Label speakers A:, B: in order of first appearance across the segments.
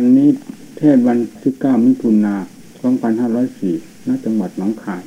A: วันนี้เทศวันที่เก้ามิถุนาสองพันห้าร้อยสี่ณจังหวัดหนองคาย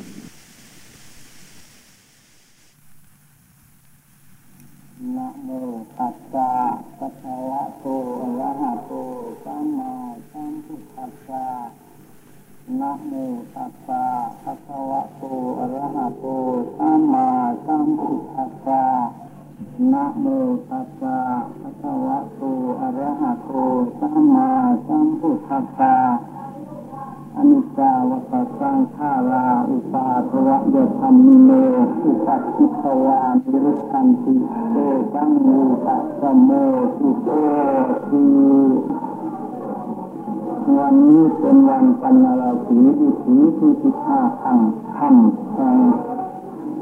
B: วันนี้เป็นวันปัญญาสีวิถีที่สิบห้าคำคำแห่ง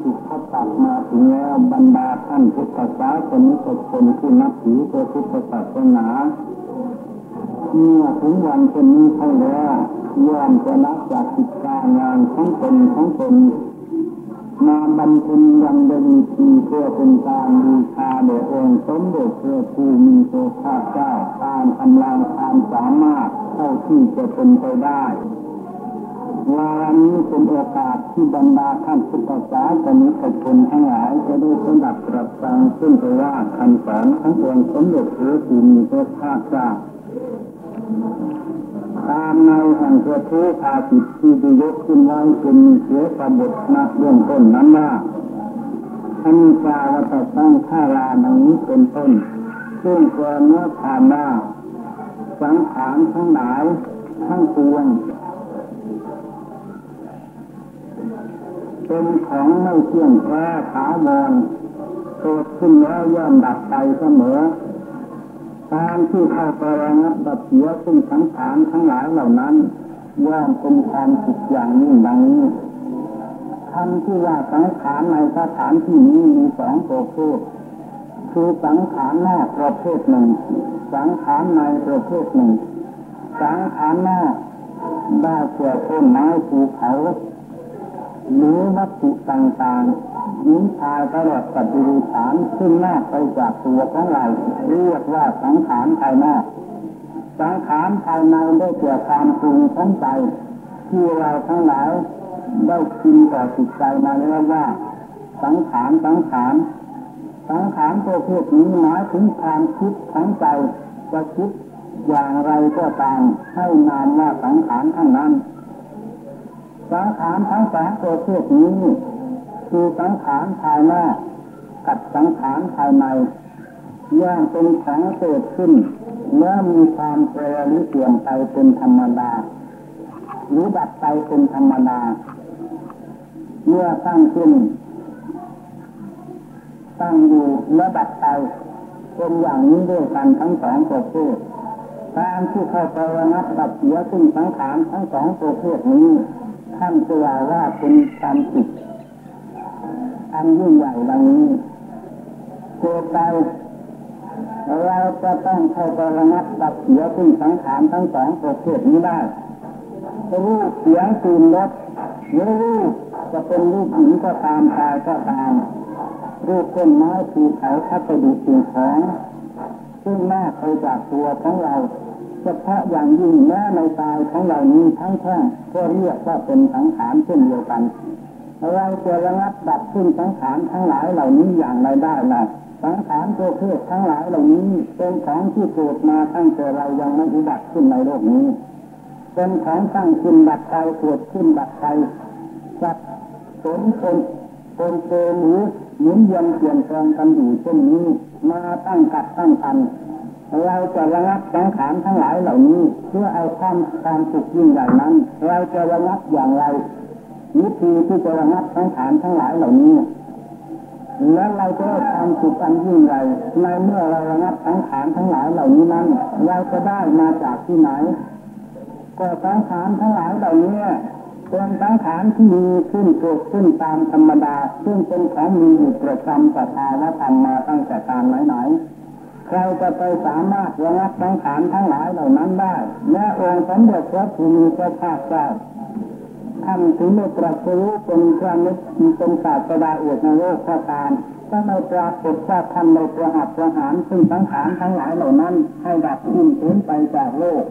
B: สุขตัดมาถึงแล้วบรรดาท่านพุทธศาสนิกชนผู้นับถือพระพุทธศาสนาเมื่อถึงวันเป็นนี้เข้าแล้วย่อมจะนับจากกิจการงานของตนของตนมาบำเพ็ญยังเดินทีเพื่อเป็นการบูชาแด่องค์สมเด็จพระผู้มีพระภาคเจ้าตามกำลังความสามารถ ท่าที่จะเป็นไปได้วาระนี้เป็นโอกาสที่บรรดาท่านพุทธศาสนิกชนทั้งหลายจะได้สดับตรับฟังซึ่งไปว่าคำสอนขององค์สมเด็จพระผู้มีพระภาคเจ้าตามในแห่งตัวทุภาสิทที่ยกขึ้นไว้เป็นเสียสบทนะเบื้องต้นนั้นว่าอันจาวัตสังข้ารานังนี้เป็นต้นซึ่งตัวเนื้อผ่านว่า สังขารทั้งหลายทั้งปวงเป็นของไม่เที่ยงแท้ถาวรเกิดขึ้นแล้วย่อมดับไปเสมอการที่เข้าไประงับดับเสียซึ่งสังขารทั้งหลายเหล่านั้นย่อมเป็นความผิดอย่างยิ่งดังนี้คำที่ว่าสังขารในสถานที่นี้มีสองประเภทคือสังขารนอกประเภทหนึ่ง สังขารในประเภทหนึ่ง สังขารนอกได้เกี่ยวต้นไม้ภูเขาหรือวัตถุต่างๆยิงชายตลอดสัตว์ดิฉานซึ่งนอกไปจากตัวของเราเรียกว่าสังขารภายนอกสังขารภายในได้เกี่ยวความปรุงทั้งใจที่เราทั้งหลายได้คินต่อจิตใจมาแล้วว่า สังขารสังขาร สังขารตัวเพศนี้หมายถึงความคิดทั้งใจจะคิดอย่างไรก็ตามให้นามว่าสังขารทั้งนั้น สังขารทั้งสามตัวเพศนี้ คือสังขารภายน้ากับสังขารภายในย่างเป็นของเกิดขึ้นเมื่อมีความแปรหรือเปลี่ยนไปเป็นธรรมดาหรือดับไปเป็นธรรมดาเมื่อตั้างขึ้น ตั้งอยู่แล้วดับไปเป็นอย่างนี้ด้วยกันทั้งสองประเภทการที่เข้าไประงับดับเสียซึ่งสังขารทั้งสองประเภทนี้ท่านกล่าวว่าเป็นความผิดอันยิ่งใหญ่ดังนี้เกิดไปเราจะต้องเข้าไประงับดับเสียซึ่งสังขารทั้งสองประเภทนี้ได้รูปเสียงกลิ่นรสหรือรูปจะเป็นรูปหญิงก็ตามชายก็ตาม รูปต้นไม้ภูเขาทัศดุสิ่งของซึ่งแม่เคยจากตัวของเราเฉพาะอย่างยิ่งแม้ในตายของเรานี้ทั้งแท่งก็เรียกว่าเป็นสังขารเช่นเดียวกันเราจะระงับดับขึ้นสังขารทั้งหลายเหล่านี้อย่างไรได้ล่ะสังขารตัวเพศทั้งหลายเหล่านี้เป็นของที่เกิดมาตั้งแต่เรายังไม่อุบัติขึ้นในโลกนี้ เป็นของตั้งขึ้นดับไปเกิดขึ้นดับไปจัดสนคนคนเตหรือ หมุนเวียนเปลี่ยนแปลงกันอยู่เช่นนี้ มาตั้งกัดตั้งพันเราจะระงับสังขารทั้งหลายเหล่านี้ เพื่อเอาความความสุขยิ่งใหญ่นั้น เราจะระงับอย่างไรวิธีที่จะระงับสังขารทั้งหลายเหล่านี้แล้วเราจะได้ความสุขอันยิ่งใหญ่ในเมื่อเราระงับสังขารทั้งหลายเหล่านี้นั้นเราจะได้มาจากที่ไหนก็สังขารทั้งหลายเหล่านี้ เป็นสังขารที่มีขึ้นเกิดขึ้นตามธรรมดา ซึ่งเป็นของมีอยู่ประจำสภาวะธรรมาตั้งแต่การไหนๆใครจะไปสามารถระงับสังขารทั้งหลายเหล่านั้นได้และองค์สมเด็จพระภูมิพระภาคเจ้าท่านถึงไม่ตรัสรู้เป็นพระนิพเป็นศาสดาเอกในโลกพระตามก็ไม่ปรากฏว่าท่านในประหัตประหารซึ่งสังขารทั้งหลายเหล่านั้น ให้ดับสิ้นไปจากโลก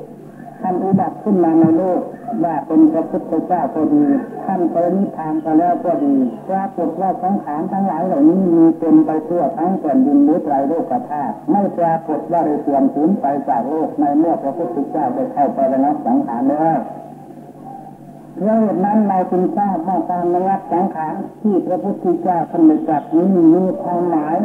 B: ท่านอุบัติขึ้นมาในโลกว่าเป็นพระพุทธเจ้าก็ดีท่านปรินิพพานไปแล้วก็ดีปรากฏว่าสังขารทั้งหลายเหล่านี้มีเป็นไปทั่วทั้งแผ่นดินหรือไตรโลกธาตุไม่ปรากฏว่าได้เสื่อมสูญไปจากโลกในเมื่อพระพุทธเจ้าได้เข้าไประงับสังขารแล้วเพราะเหตุนั้นเราจึงทราบว่าการระงับสังขารที่พระพุทธเจ้าท่านได้ตรัสนี้มีความหมาย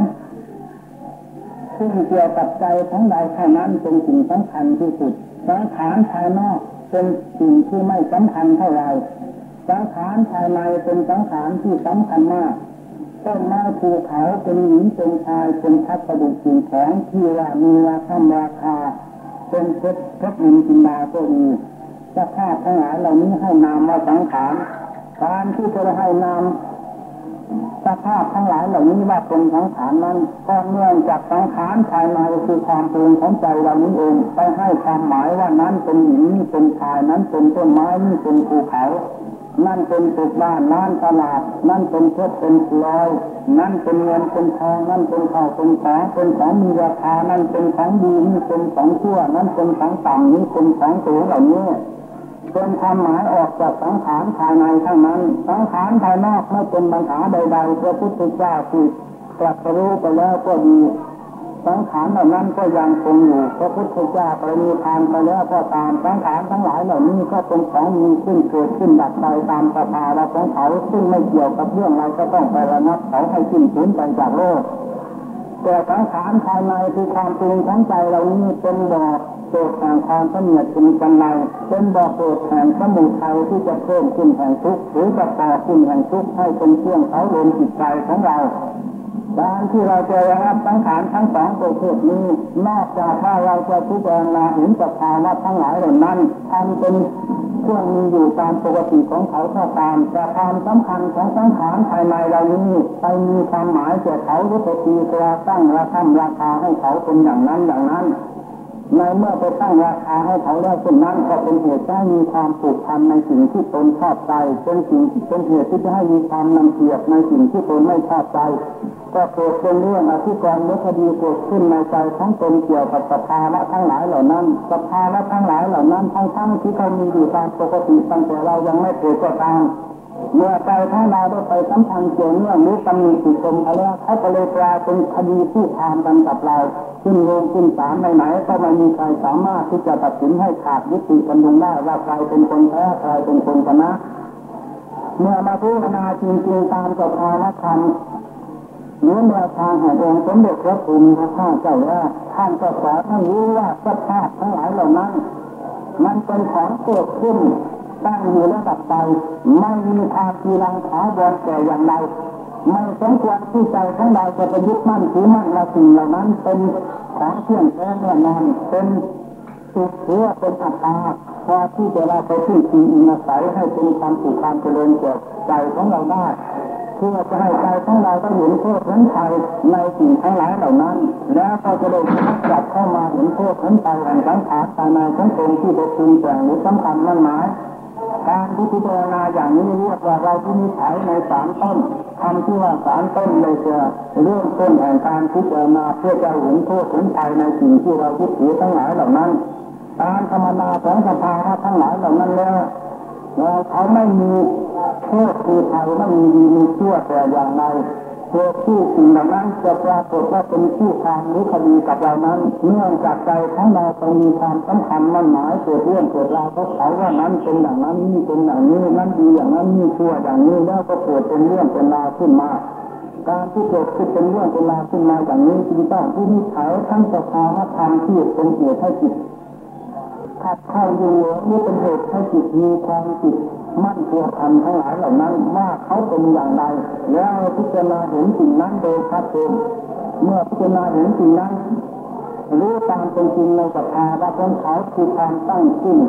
B: ซึ่งเกี่ยวกับใจของเราเท่านั้นเป็นสิ่งสำคัญที่สุด สังขารภายนอกเป็นสิ่งที่ไม่สำคัญเท่าไรสังขารภายในเป็นสังขารที่สำคัญมากต้นไม้ภูเขาเป็นหญิงเป็นชายเป็นทัพประดุจสิ่งของที่ว่ามีราคาราคาเป็นเพชรเพชรนินจินดาก็ดีสภาพทั้งหลายเหล่านี้ให้นามว่าสังขารการที่จะให้นาม สภาพทั้งหลายเหล่านี้ว่าเป็นสังขารนั้นก็เนื่องจากสังขารภายในคือความปรุงของใจเรานี้เองไปให้ความหมายว่านั้นเป็นหญิงนี่เป็นชายนั้นเป็นต้นไม้นี่เป็นภูเขานั่นเป็นตึกบ้านนั่นตลาด นั่นเป็นเพชรเป็นพลอย นั่นเป็นเงินเป็นทองนั่นเป็นข้าวเป็นของเป็นของมีราคานั่นเป็นของดีนี่เป็นของชั่ว นั่นเป็นของต่ำนี่เป็นของสูงเหล่านี้ เป็นความหมายออกจากสังขารภายในเท่านั้น สังขารภายนอกไม่เป็นปัญหาใดๆพระพุทธเจ้าที่ตรัสรู้ไปแล้วก็ดีสังขารเหล่านั้นก็ยังคงอยู่พระพุทธเจ้าปรินิพานไปแล้วก็ตามสังขารทั้งหลายเหล่านี้ก็เป็นของมีขึ้นเกิดขึ้นดับไปตามสภาวะของเขาซึ่งไม่เกี่ยวกับเรื่องอะไรก็ต้องไประงับเขาให้สิ้นสูญไปจากโลก แต่สังขารภายในคือความปรุงของใจเรานี้เป็นบ่อเกิดแห่งความเสนียดเป็นกันไรเป็นบ่อเกิดแห่งสมุทัยที่จะเพิ่มขึ้นแห่งทุกข์หรือจะต่อขึ้นแห่งทุกข์ให้เป็นเครื่องเขาลมจิตใจของเราการที่เราจะระงับสังขารทั้งสองประเภทนี้นอกจากว่าเราจะพิจารณาเห็นสภาวะทั้งหลายเหล่านั้นทำเป็น เครื่องมีอยู่ตามปกติของเขาเท่าตามแต่ความสำคัญของสังขารภายในเรานี้ไปมีความหมายแก่เขาหรือไปตีตราตั้งราคาราคาให้เขาเป็นอย่างนั้นอย่างนั้น ในเมื่อไปตั้งราคาให้เขาแล้วเช่นนั้นก็เป็นเหตุให้มีความผูกพันในสิ่งที่ตนชอบใจเป็นสิ่งเป็นเหตุที่จะให้มีความนำเกียรติในสิ่งที่ตนไม่ชอบใจก็เกิดเป็นเรื่องอธิกรณ์คดีเกิดขึ้นในใจของตนเกี่ยวกับสภาวะทั้งหลายเหล่านั้นสภาวะทั้งหลายเหล่านั้นทั้งทั้งที่เขามีอยู่ตามปกติตั้งแต่เรายังไม่เกิดก็ตาม เมื่อใจทั้งเราได้ไปสัมพันธ์เกี่ยวเนื่องหรือตำหนิติชมอะไรเขาก็เลยกลายเป็นคดีที่ทามกันกับเราขึ้นโรงขึ้นศาลไหนๆก็ไม่มีใครสามารถที่จะตัดสินให้ขาดยุติกันลงได้ว่าใครเป็นคนแพ้ใครเป็นคนชนะ เมื่อมาพิจารณาจริงๆตามสภาวะธรรมเนื้อแนวทางแห่งองค์สมเด็จพระคุณพระข้าเจ้าว่าท่านก็สอนให้รู้ว่าสภาพทั้งหลายเหล่านั้นมันเป็นของเกิดขึ้น ตั้งอยู่ระดับไปไม่มีทางทีรังถาวรแก่อย่างใดไม่สมควรที่ใจของเราจะไปยึดมั่นถือมั่นว่าสิ่งเหล่านั้นเป็นของเที่ยงแท้แน่นอนเป็นสุขหรือว่าเป็นอัตตาพอที่จะเราไปพึ่งพิงอิงอาศัยให้เป็นความสุขความเจริญแก่ใจของเราได้เพื่อจะให้ใจของเราได้เห็นโทษทั้งภัยในสิ่งทั้งหลายเหล่านั้น แล้วก็จะได้จับเข้ามาเห็นโทษทั้งภัยแห่งสังขารภายในทั้งตนที่ไปปรุงแต่งหรือสำคัญมั่นหมาย การพิจารณาอย่างนี้เรียกว่าเราที่มีสายในสามต้นคำที่ว่าสามต้นเลยจะเริ่มต้นแห่งการพิจารณาเพื่อจะเห็นโทษเห็นภัยในสิ่งที่เราคิดถือทั้งหลายเหล่านั้น ตามธรรมดาของสภาวะทั้งหลายเหล่านั้นแล้วเขาไม่มีโทษคือภัยไม่มีดีมีชั่วแต่อย่างใด เพื่อที่สิ่งเหล่านั้นจะปรากฏว่าเป็นผู้ทางหรือคดีกับเรานั้นเนื่องจากใจของเราไปมีความสำคัญมั่นหมายเกิดเรื่องเกิดราวเขาเขาว่านั้นเป็นอย่างนั้นนี่เป็นอย่างนี้นั้นดีอย่างนั้นนี่ชั่วอย่างนี้แล้วก็เกิดเป็นเรื่องเป็นราวขึ้นมาการที่เกิดขึ้นเป็นเรื่องเป็นราวขึ้นมาอย่างนี้จึงต้องที่นิสัยทั้งสภาวะธรรมที่เป็นเหตุให้จิตขัดข้าอยู่นี่เป็นเหตุให้จิตมีความจิต มั่นตัวพันทั้งหลายเหล่านั้นว่าเขาเป็นอย่างไร แล้วพิจารณาเห็นสิ่งนั้นโดยชัดเจนเมื่อพิจารณาเห็นสิ่งนั้นรู้ตามเป็นจริงในสภาวะของเขาคือความตั้งขึ้น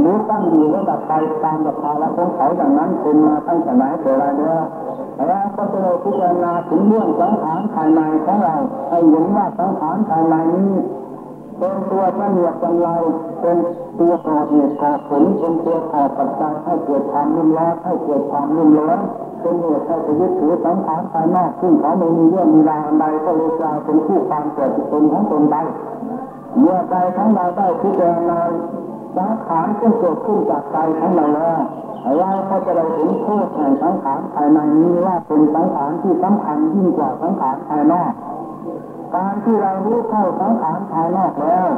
B: หรือตั้งอยู่ระดับไปตามสภาวะของเขาอย่างนั้นเป็นมาตั้งแต่ไหนแต่ไรแล้วแล้วก็จะพิจารณาถึงเรื่องสังขารภายในของเราให้เห็นว่าสังขารภายในนี้ เป็นตัวเสนียดจังไรเป็นตัวก่อเหตุก่อผลเป็นตัวก่อปัจจัยให้เกิดความรุ่มร้อนให้เกิดความรุ่มร้อนเป็นเหตุให้ไปยึดถือสังขารภายนอกซึ่งเขาไม่มีเรื่องมีราวใดก็เลยกลายเป็นผู้ความเกิดตนของตนได้เมื่อใจของเราได้พิจารณาสังขารที่เกิดขึ้นจากใจของเราแล้วเราก็จะได้เห็นโทษแห่งสังขารภายในนี้ว่าเป็นสังขารที่สำคัญยิ่งกว่าสังขารภายนอก การที่เรารู้เข้าสังขารภายนอกแล้ว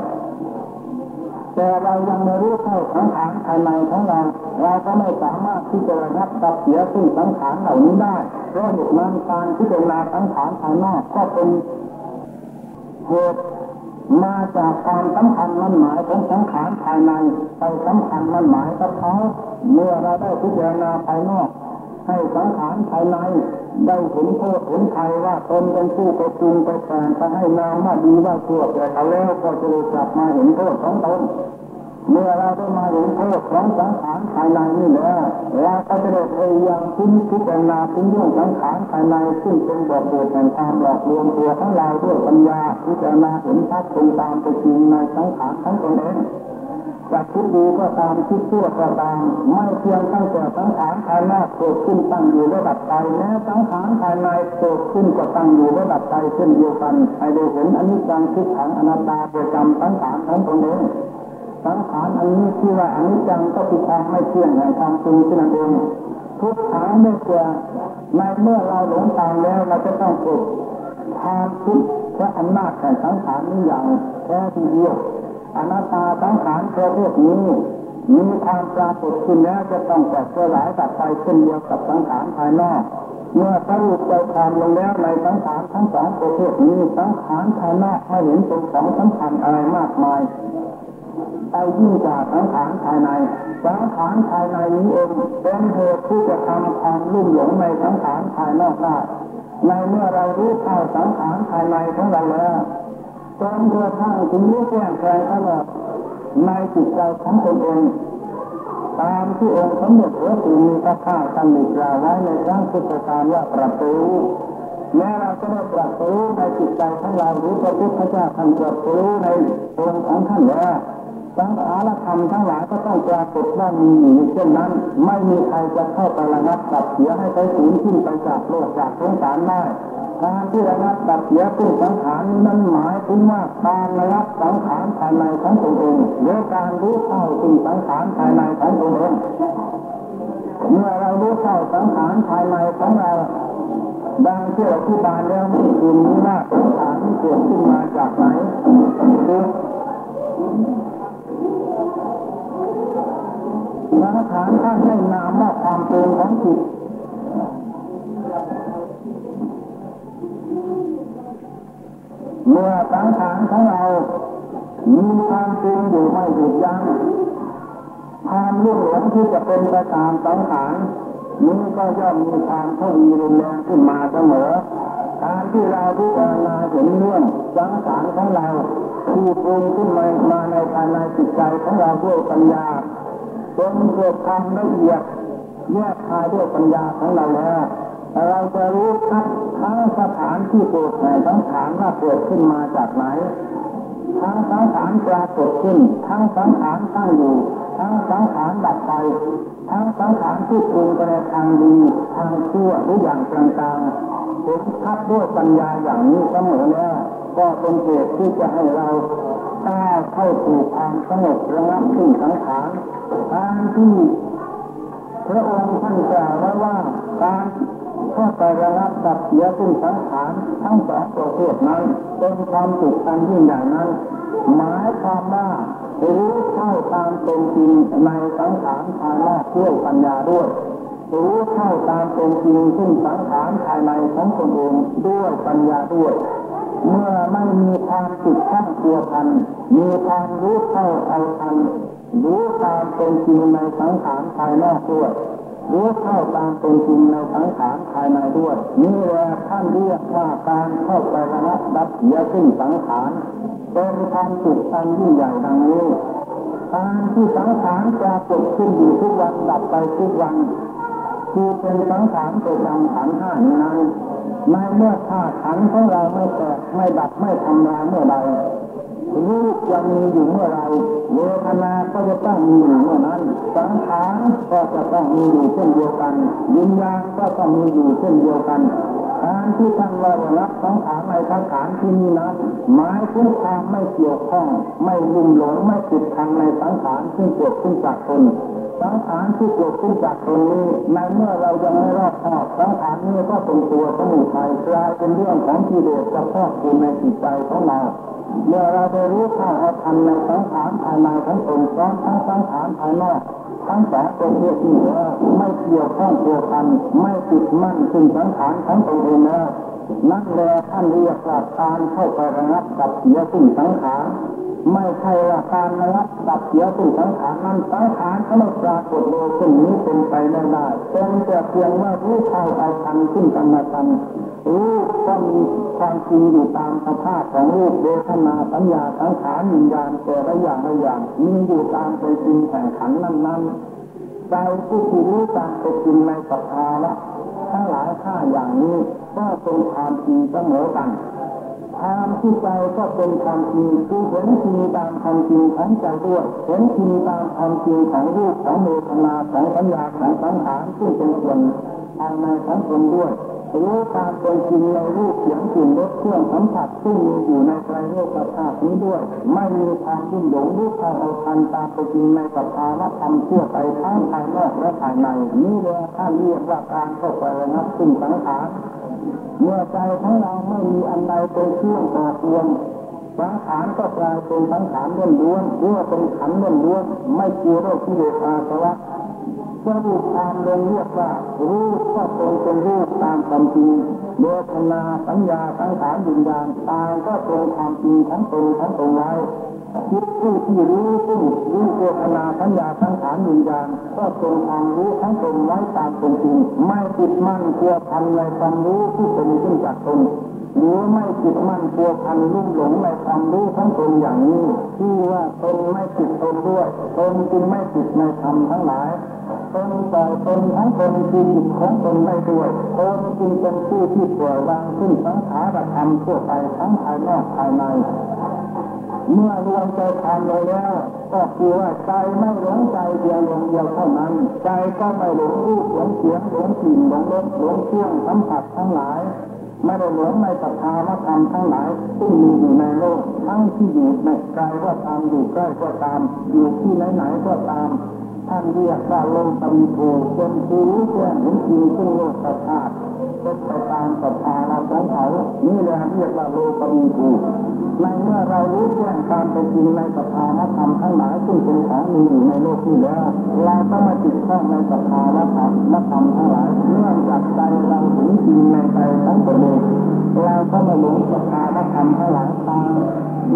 B: แต่เรายังไม่รู้เข้าสังขารภายในของเรา เราก็ไม่สามารถที่จะระงับตับเสียซึ่งสังขารเหล่านี้ได้เพราะเหตุนั้นการที่จะลาสังขารภายนอกก็เป็นเหตุมาจากความสำคัญมั่นหมายของสังขารภายในไปสำคัญมั่นหมายกับเขาเมื่อเราได้พิจารณาภายนอก ให้สังขารภายใน ได้เห็นโทษเห็นภัยว่าตนเป็นผู้กระจุงไปแทนไปให้นามว่าดีว่าชั่วแต่เขาแล้วก็จะกลับมาเห็นโทษของตนเมื่อเราได้มาเห็นโทษของสังขารภายในนี่แล้วเราก็จะได้พยายามพิพิจารณาพิเรื่องสังขารภายในซึ่งเป็นบทบทแห่งความหลอกลวงตัวของเราด้วยปัญญาพิจารณาเห็นชัดตรงตามเป็นจริงในสังขารทั้งตนเอง จะคิดดีก็ตามคิดชั่วก็ตามไม่เพียงตั้งแต่สังขารภายนอกเกิดขึ้นตั้งอยู่ระดับใจแม้สังขารภายในเกิดขึ้นก็ตั้งอยู่ระดับใจเช่นเดียวกันให้ได้เห็นอนิจจังทุกขังอนัตตาประจำสังขารทั้งตนเองสังขารอันนี้ที่ว่าอนิจจังก็คือความไม่เที่ยงแห่งความจริงที่นั่นเองทุกขังได้เกิดในเมื่อเราหลงทางแล้วเราจะต้องฝึกความคิดและอำนาจแห่งสังขารนี้อย่างแท้ทีเดียว อนัตตาสังขารประเภทนี้มีความปรากฏขึ้นแล้วจะต้องแตกสลายตัดไปเช่นเดียวกับสังขารภายนอก เมื่อสรุปใจความลงแล้วในสังขารทั้งสองประเภทนี้สังขารภายนอกไม่เห็นเป็นของสำคัญอะไรมากมายไปยิ่งจากสังขารภายใน สังขารภายในนี้เองเป็นเหตุที่จะทำความลุ่มหลงในสังขารภายนอกได้ในเมื่อเรารู้เข้าสังขารภายในของเราแล้ว จนกระทั่งถึงรู้แจ้งแทงตลอดในจิตใจของตนเองตามที่องค์สมเด็จพระสุมีพระข้าท่านมีกล่าวไว้ในครั้งพุทธกาลว่าประตูแม้เราจะได้ตรัสรู้ในจิตใจของเรารู้พระพุทธเจ้าท่านตรัสรู้ในองค์ของท่านแล้วสังขารธรรมทั้งหลายก็ต้องปรากฏว่ามีอยู่เช่นนั้น ไม่มีใครจะเข้าไประงับตัดเสียให้ไปสูญสิ้นไปจากโลกจากสงสารได้ การที่ระงับตัดเสียซึ่งสังขารนั้นหมายถึงว่าการระงับสังขารภายในของตนเองหรือการรู้เข้าซึ่งสังขารภายในของตนเองเมื่อเรารู้เข้าสังขารภายในของเราดังที่อธิบายแล้วมื่อคืนนี้ว่าสังขารที่เกิดขึ้นมาจากไหนคือสังขารท่านให้นามว่าความเป็นของจิต เมื่อสังขารของเรา มีความจริงอยู่ไม่หยุดยั้งความรุ่งหลงที่จะเป็นประการสังขารนี้ก็ย่อมมีความทวีรุนแรงขึ้นมาเสมอ การที่เราพิจารณาเห็นเรื่องสังขารของเราที่ปรุงขึ้นมามาในภายในจิตใจของเราด้วยปัญญาจนเกิดความละเอียดแยกคายด้วยปัญญาของเราแล้ว เราจะรู้ทัดทั้งสถานที่เกิดในสังขารว่าเกิดขึ้นมาจากไหน ทั้งสังขารปรากฏขึ้น ทั้งสังขารตั้งอยู่ ทั้งสังขารดับไป ทั้งสังขารที่ปรุงไปในทางดีทางชั่วหรืออย่างกลางๆเห็นทัดด้วยปัญญาอย่างนี้เสมอแล้วก็เป็นเหตุที่จะให้เราก้าวเข้าสู่ความสงบระงับขึ้นสังขารทางที่พระองค์ท่านกล่าวไว้ว่าการ เข้าไประงับดับเสียซึ่งสังขารทั้งสองประเภทนั้น เป็นความสุขอันยิ่งใหญ่นั้น หมายความว่ารู้เข้าตามเป็นจริงในสังขารภายนอกด้วยปัญญาด้วยรู้เข้าตามเป็นจริงซึ่งสังขารภายในของตนเองด้วยปัญญาด้วย เมื่อไม่มีความติดข้องตัวพัน มีความรู้เข้าเอาทันรู้ตามเป็นจริงในสังขารภายนอกด้วย รู้เข้าตามเป็นจริงในสังขารภายในด้วยนี่แหละท่านเรียกว่าการเข้าไประงับดับเสียขึ้นสังขารเป็นความสุขอันยิ่งใหญ่ดังนี้การที่สังขารจะเกิดขึ้นอยู่ทุกวันดับไปทุกวันคือเป็นสังขารประจำขันห้านี้นั้นในเมื่อธาตุขันของเราไม่แตกไม่ดับไม่ทำลายเมื่อใด รูปยังมีอยู่เมื่อไรเวทนาก็จะต้องมีอยู่เมื่อนั้น สังขารก็จะต้องมีอยู่เช่นเดียวกันวิญญาณก็ต้องมีอยู่เช่นเดียวกันการที่ท่านว่ารับสังขารในสังขารที่นี้นั้นหมายถึงความไม่เกี่ยวข้อง ไม่ลุ่มหลงไม่ติดทางในสังขารที่เกิดขึ้นจากตนสังขารที่เกิดขึ้นจากตนนี้ในเมื่อเรายังไม่รอบคอบสังขารนี้ก็เป็นตัวสมุทัยกลายเป็นเรื่องของกิเลสจะครอบคุมในจิตใจของเรา เมื่อเราได้รู้ข้าเอาทันในสังขารภายในทั้งตนพร้อมทั้งสังขารภายนอกทั้งสองประเภทนี้แล้วไม่เกี่ยวข้องตัวกันไม่ติดมั่นซึ่งสังขารทั้งตนเองแล้วนั่นแหละท่านเรียกว่าการเข้าไประงับกับเสียซึ่งสังขาร ไม่ใช่ว่าการระงับกับเสียซึ่งสังขารนั้นสังขารก็ไม่ปรากฏโดยซึ่งนี้เป็นไปไม่ได้เป็นแต่เพียงว่ารู้เข้าเอาทันขึ้นกันมาทันรูปก็มีความจริงอยู่ตามสภาพของรูปเวทนาสัญญาสังขารวิญญาณแต่ละอย่างละอย่างมีอยู่ตามเป็นจริงแข่งขันนั้นๆใจผู้ที่รู้ตามเป็นจริงในสภาวะทั้งหลายข้าอย่างนี้ก็เป็นความจริงเสมอกัน ความที่ใจก็เป็นความจริงคือเห็นจริงตามความจริงของใจด้วยเห็นจริงตามความจริงของรูปของเวทนาของสัญญาของสังขารที่เป็นส่วนภายในของตนด้วยรู้ตามเป็นจริงในรูปเสียงกลิ่นรสเครื่องสัมผัสที่มีอยู่ในใจโลกธาตุนี้ด้วย ไม่มีความยุ่งหลงรู้ความเอาทันตามเป็นจริงในสภาวะธรรมทั่วไปทั้งภายนอกและภายใน นี่เรียกท่านเรียกว่าการเข้าไประงับซึ่งสังขาร เมื่อใจของเราไม่มีอันใดเป็นเครื่องต่อรวมสังขารก็กลายเป็นสังขารล้วนล้วนเรื่อเป็นขันล้วนล้วนไม่เกี่ยวกับที่เดอาสวะสรุปตามลงเรียกว่ารูปก็เป็นเป็นรูปตามความจริงเวทนาสัญญาสังขารวิญญาณตายก็เป็นความจริงของตนของตนไว้ จิตผู้ที่รู้ซึ่งรู้เวทนาสัญญาสังขารวิญญาณก็เป็นความรู้ทั้งตนไว้ตามเป็นจริงไม่ติดมั่นเกี่ยวพันในความรู้ที่เป็นขึ้นจากตนหรือไม่ติดมั่นเกี่ยวพันลุ่มหลงในความรู้ทั้งตนอย่างนี้ที่ว่าตนไม่ติดตนด้วยตนจึงไม่ติดในธรรมทั้งหลายตนต่อยตนทั้งตนคือจิตของตนไม่ด้วยตนจึงเป็นผู้ที่ปล่อยวางขึ้นสังขารธรรมทั่วไปทั้งภายนอกภายใน เมื่อรวมใจทำลงแล้วก็คือว่าใจไม่หลงใจเดียวลงเดียวเท่านั้น ใจก็ไม่หลงรูปหลงเสียงหลงกลิ่นหลงรสหลงเครื่องสัมผัสทั้งหลายไม่ได้หลงในสภาวะธรรมทั้งหลายที่มีอยู่ในโลกทั้งที่อยู่ในกายก็ตามอยู่ใกล้ก็ตามอยู่ที่ไหนๆก็ตามท่านเรียกว่าลงตำโพเป็นผู้รู้แจ้งเห็นจริงซึ่งโลกธาตุเป็นไปตามสภาวะของเขานี่แหละเรียกว่าโลกมีภู ในเมื่อเรารู้แจ้งการเป็นจริงในสภาวะธรรมทั้งหลายซึ่งเป็นของมีอยู่ในโลกนี้แล้ว เราต้องมาติดข้องในสภาวะธรรมและธรรมทั้งหลายเนื่องจากใจเราถึงจริงในใจทั้งตนเองเราก็มาหลงสภาวะธรรมทั้งหลายตาม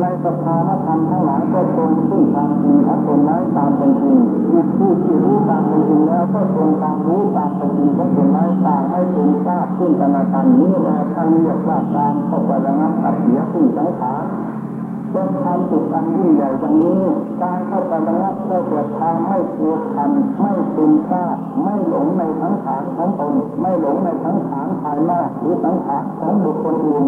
B: ในสภาวะธรรมทั้งหลายก็ตรงซึ่งทางจริงของตนนั้นตามเป็นจริงจิตผู้ที่รู้ตามเป็นจริงแล้วก็ตรงตามรู้ตามเป็นจริงของตนนั้นตามให้ถึงทราบขึ้นกันนาการนี้แหละท่านเรียกว่าการเข้าไประงับตัดเสียซึ่งสังขาร เป็นความสุขอันยิ่งใหญ่อย่างนี้ การเข้าไประงับได้เกิดทางไม่พัวพันไม่ซึมซาบไม่หลงในสังขารของตนไม่หลงในสังขารภายนอกหรือสังขารของบุคคลอื่น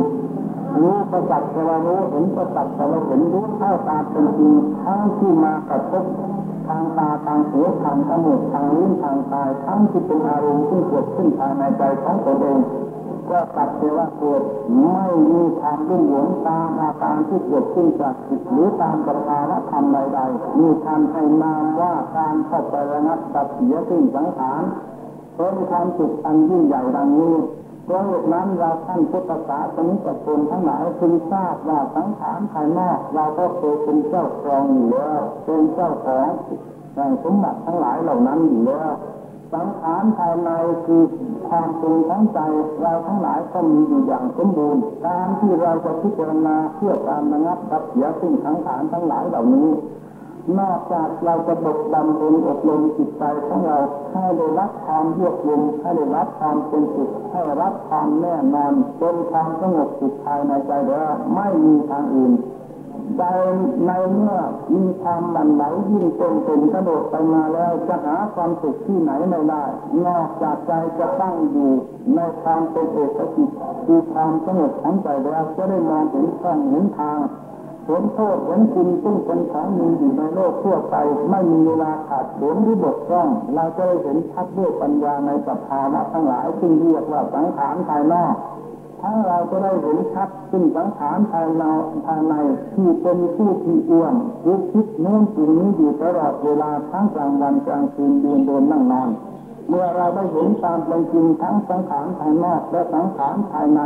B: รู้ประจักษ์แต่ว่ารู้เห็นประจักษ์แต่ว่าเห็นรู้เท่าตามเป็นจริงทั้งที่มากระทบทางตาทางหูทางจมูกทางลิ้นทางกายทั้งที่เป็นอารมณ์ที่เกิดขึ้นภายในใจของตนเอง ก็ตัดเทว่าเกิดไม่มีความรุ่งหลงตามอาการที่เกิดขึ้นจากจิตหรือตามสภาวะธรรมใดๆมีทำให้นามว่าการเข้าไประงับตัดเสียซึ่งสังขารเป็นความสุขอันยิ่งใหญ่ดังนี้เพราะนั้นเราท่านพุทธศาสนิกชนทั้งหลายพึงทราบว่าสังขารภายนอกเราก็เคยเป็นเจ้าครองอยู่แล้วเป็นเจ้าของแห่งสมบัติทั้งหลายเหล่านั้นอยู่แล้ว สังขารภายในคือความปรุงทั้งใจเราทั้งหลายก็มีอยู่อย่างสมบูรณ์การที่เราจะพิจารณาเพื่อการระงับตัดเสียซึ่งสังขารทั้งหลายเหล่านี้ นอกจากเราจะบดดำเป็นอบรมจิตใจของเราให้ได้รับความเยือกเย็นให้ได้รับความเป็นสุขให้รับความแน่นอนเป็นความสงบสุขภายในใจแล้วไม่มีทางอื่น ใจในเมื่อมีความมันไหลยิ่งเป็นเป็นกระโดดไปมาแล้วจะหาความสุขที่ไหนไม่ได้ นอกจากใจจะตั้งอยู่ในความเป็นเอกจิตคือความสงบของใจแล้วจะได้มองเห็นช่องเห็นทางเห็นโทษเห็นคุณซึ่งเป็นของมีอยู่ในโลกทั่วไป ไม่มีเวลาขาดเขินหรือบกพร่อง เราจะได้เห็นชัดด้วยปัญญาในสภาวะทั้งหลายซึ่งเรียกว่าสังขารภายนอก ทั้งเราจะได้เห็นชัดซึ่งสังขารภายในภายในที่เป็นผู้ที่อ้วนยุบคิดโน้นตรงนี้อยู่ตลอดเวลาทั้งกลางวันกลางคืนเดินเดินนั่งนอนเมื่อเราได้เห็นตามเป็นจริงทั้งสังขารภายนอกและสังขารภายใน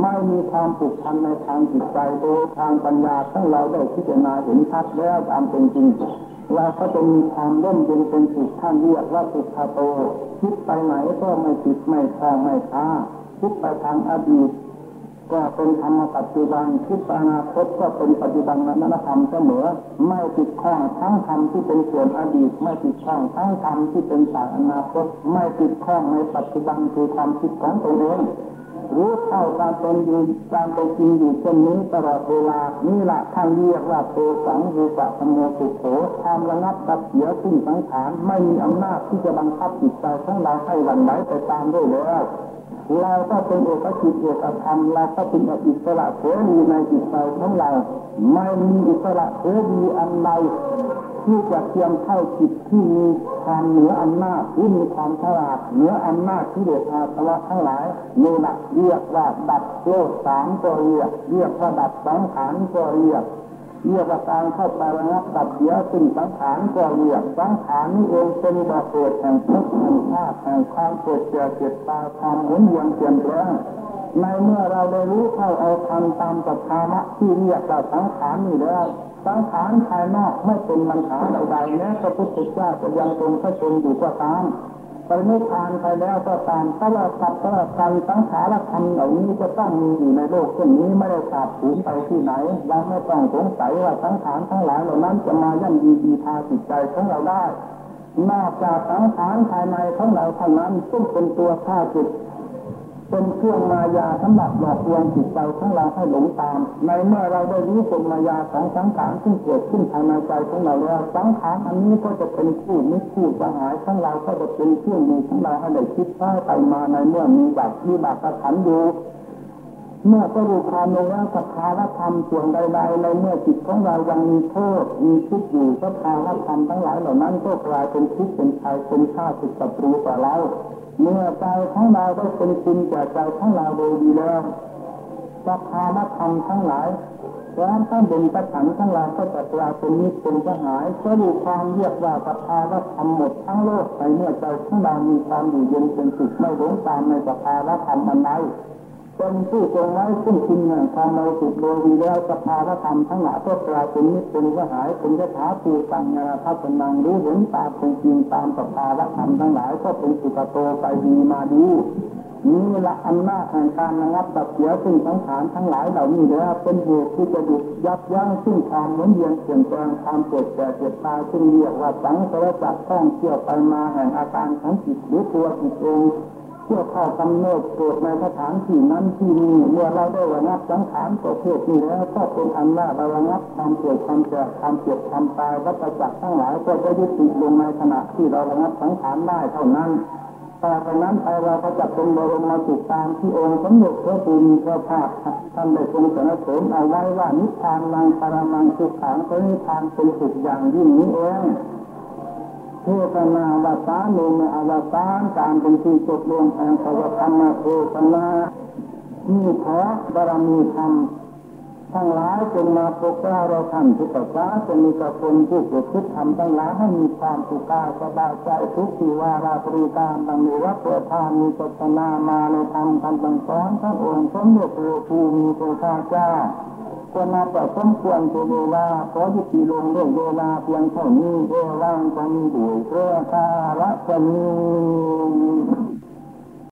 B: ไม่มีความผูกพันในทางจิตใจโดยทางปัญญาทั้งเราได้พิจารณาเห็นชัดแล้วตามเป็นจริงเราก็จะมีความร่มเย็นเป็นสุขท่านเรียกว่าสุขโตคิดไปไหนก็ไม่ติดไม่คลองไม่ช้าคิดไปทางอดีต ก็เป็นธรรมปัจจุบันคิดอนาคตก็เป็นปัจจุบันนันธรรมเสมอ ไม่ติดข้องทั้งธรรมที่เป็นส่วนอดีต ไม่ติดข้องทั้งธรรมที่เป็นสายอนาคต ไม่ติดข้องในปัจจุบันคือความคิดของตนเองรู้เท่าการเป็นอยู่การเป็นจริงอยู่เช่นนี้ตลอดเวลานี่แหละท่านเรียกว่าโตสังรูปะสมโมสุโขทำระงับตัดเสียสิ้นสังขารไม่มีอำนาจที่จะบังคับจิตใจของเราให้หวั่นไหวไปตามด้วยแล้ว เราก็เป็นเอกจิตเอกธรรมเราก็เป็นอิสระเสรีในจิตใจของเราไม่มีอิสระเสรีอันใดที่จะเทียมเท่าจิตที่มีความเหนืออำนาจที่มีความฉลาดเหนืออำนาจที่เดชอาสวะทั้งหลายนี่แหละเรียกว่าดับโลกสามก็เรียกเรียกว่าดับสังขารก็เรียก เรียกว่าการเข้าไประงับดับเสียสิ่งสังขารก็เรียกสังขารนี่เองเป็นบาเกิดแห่งทุกข์แห่งชาติแห่งความเกิดเจ็บเจ็บตายความหมุนเวียนเปลี่ยนแปลงในเมื่อเราได้รู้เข้าเอาทันตามสภาวะที่เรียกว่าสังขารนี่แล้วสังขารภายนอกไม่เป็นปัญหาใดๆแม้พระพุทธเจ้าจะยังทรงพระชนอยู่ก็ตาม ไปนิพพานไปแล้วก็ตามถ้าเราตัดถ้าเราการสังขารธรรมเหล่านี้จะต้องมีอยู่ในโลกเช่นนี้ไม่ได้ขาดสูญไปที่ไหนเราไม่ต้องสงสัยว่าสังขารทั้งหลายเหล่านั้นจะมายั่งยีดีพาจิตใจของเราได้นอกจากสังขารภายในของเราเท่านั้นซึ่งเป็นตัวข้าจิต เป็นเครื่องมายาสำหรับหลอกลวงจิตใจของเราให้หลงตาม ในเมื่อเราได้รู้กลมายาของสังขารซึ่เกิดขึ้นภายในใจของเราแล้วสังขารอันนี้ก็จะเป็นคู่มิตรคู่สหายของเราก็จะเป็นเครื่องมือของเราให้ได้คิดได้ไปมาในเมื่อมีบัตรมีบัตรขันอยู่เมื่อก็รู้ความในว่าสภาวธรรมส่วนใดๆในเมื่อจิตของเรายังมีโทษมีทุกข์อยู่สภาวธรรมทั้งหลายเหล่านั้นก็กลายเป็นทุกข์เป็นภัยเป็นข้าศึกศัตรูต่อเรา เมื่อใจของเราได้เป็นคุณแก่ใจของเราโดยดีแล้วสภาวธรรมทั้งหลายแล้วทั้งบุญประถังทั้งหลายก็จะกลายเป็นมิตรเป็นสหายก็ดูความเรียกว่าสภาวธรรมหมดทั้งโลกไปเมื่อใจของเรามีความอยู่เย็นเป็นสุขไม่หลงตามในสภาวธรรมอันใด เป็นผู้ทรงไว้ซึ่งคุณแห่งความเราสุขโดยดีแล้วสภาวธรรมทั้งหลายก็กลายเป็นมิตรเป็นสหายเป็นยถาภูตังนาทัศนังรู้เห็นตามเป็นจริงตามสภาวธรรมทั้งหลายก็เป็นสุขโตไปดีมาดีนี่ละอำนาจแห่งการระงับดับเสียซึ่งสังขารทั้งหลายเหล่านี้แล้วเป็นเหตุที่จะหยุดยับยั้งซึ่งความหมุนเวียนเปลี่ยนแปลงความเกิดแก่เจ็บตายซึ่งเรียกว่าสังสารวัฏต้องเที่ยวไปมาแห่งอาการของจิตหรือตัวจิตเอง เพื่อข้ากำเนิดเกิดในสถานที่นั้นที่นี้เมื่อเราได้ระงับสังขารประเภทนี้แล้วก็เป็นอันว่าเราระงับความเกิดความแก่ความเจ็บความตายวัฏจักรทั้งหลายก็จะยุติลงในขณะที่เราระงับสังขารได้เท่านั้นต่อจากนั้นไปเราก็จะเป็นบรมสุขตามที่องค์สมเด็จพระปูมิพระภาคท่านได้ทรงสนเสริมเอาไว้ว่านิพพานนังปรามังสุขังพระนิพพานเป็นสุขอย่างยิ่งนี้เอง เทศนาวสานโนมอวสานการเป็นที่จบลงแห่งพระธรรมเทศนานี่ขอบารมีธรรมทั้งหลายจงมาปกป้าเราท่านทุกประการจะมีกับคนผู้เกิดทุกธรรมทั้งหลายให้มีความสุขกายสบายใจทุกทีวาราปริการดังนี้ว่าเปิดทานมีจัตนามาในธรรมคำบังสอนทั้งองค์สมเด็จพระภูมิพระเจ้า ควรมาแต่สมควรเป็นเวลาขอยุติลงด้วยเวลาเพียงเท่านี้เวลาจะมีดุเพื่อคาระจะมี